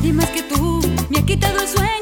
Nadie más que tú me ha quitado el sueño,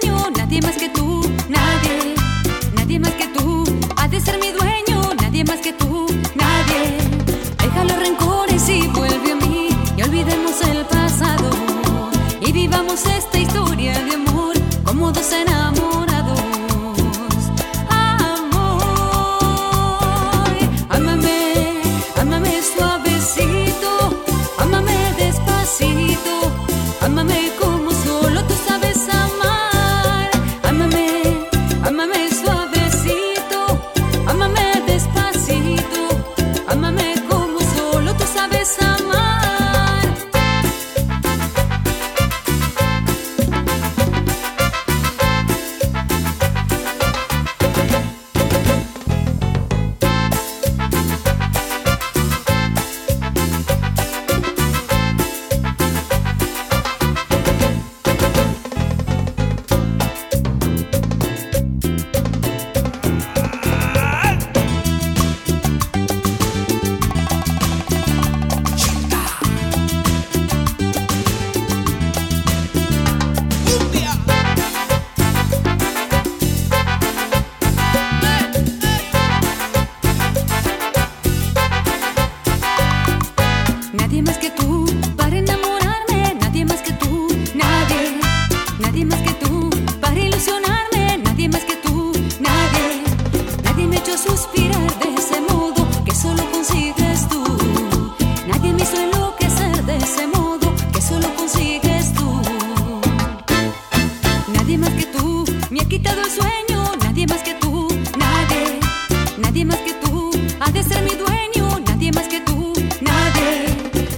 ha de ser mi dueño, nadie más que tú, nadie.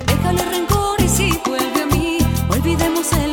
Déjale rencores y vuelve a mí, olvidemos el